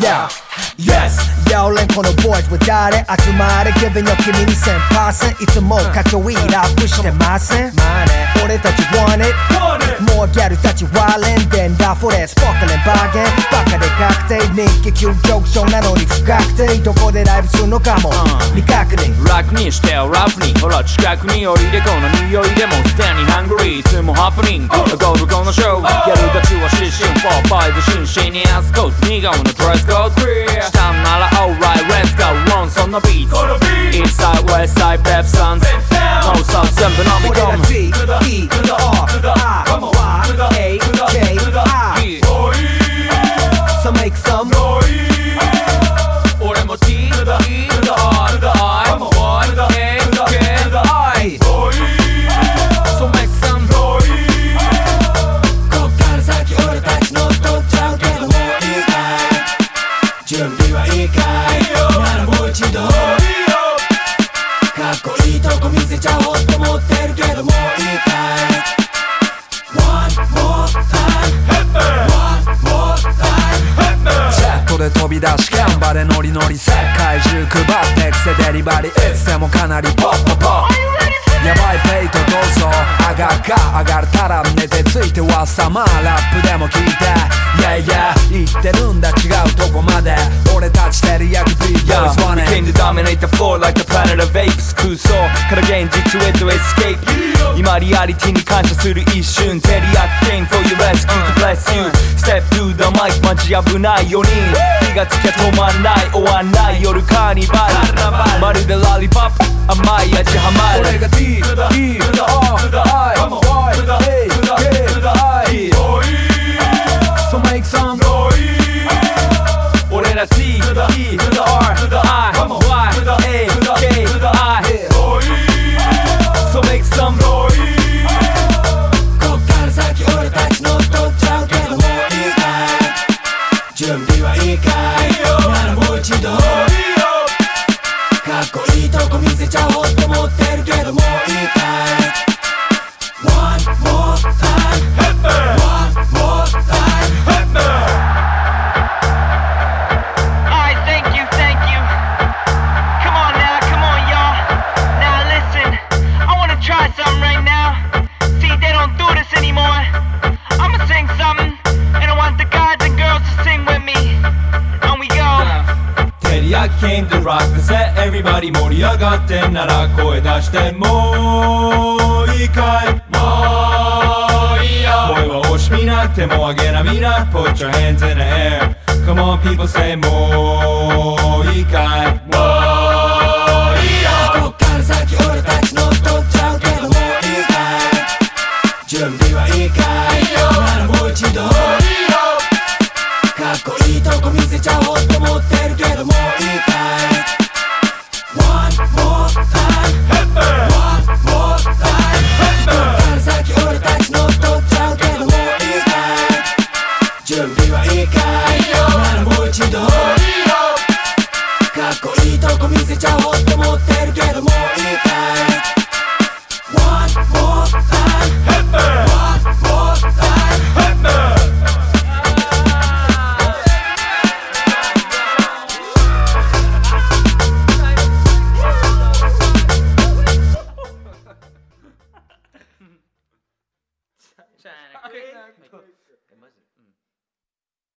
Yeah. Yes. や俺このボーイズは誰集まれ Giving よ君に1000%いつもかっこいいラップしてません俺たち want it. もうギャルたちワーレンデンダフォレスポックレンバーゲンバカで確定人気急上昇なのに不確定どこでライブするのかも未確認楽にしてよラフにほら近くに降りてこの匂いでもすでにハングリーいつもハプニングゴールこのショーやるたちは失神4-5真摯にアスコート似顔のドレスコードしたんなら alright let's go run そんなビーツ East side west side pep sons No south 全部飲み込む T E R I Y A K せちゃおうと思ってるけどもういいかい One more time One more time ジェットで飛び出し頑張れノリノリ世界中配ってクセデリバリーいつでもかなりポッポポやばいフェイトどうぞ上がっか上がるたら寝てついてはサマーラップでも聞いて Yeah yeah 言ってるんだこまで俺たち照り焼き Big Yeah, boys we wanna came to dominate the floor like the planet of apes 空想から現実へと escape 今リアリティに感謝する一瞬照り焼き came for your rescue to bless you Step to the mic マジ危ない4人火がつきゃ止まんない終わんない夜カーニバルまるでラリパップ甘い味ハマる俺が T E R I Y A K I E R I Y A K I So make some こっから先俺たち乗っ取っちゃうけどもういいかい準備はいいかいならもう一度かっこいいとこ見せちゃおうと思ってるけどもういいかい came to rock the set Everybody 盛り上がってんなら声出してもういいかいもういいよ声は惜しみなくても上げなみな Put your hands in the air Come on people say もういいかいもういいよこっから先俺備はいいかいならもう一度。かっこいいとこ見せちゃおうと思ってるけどもういい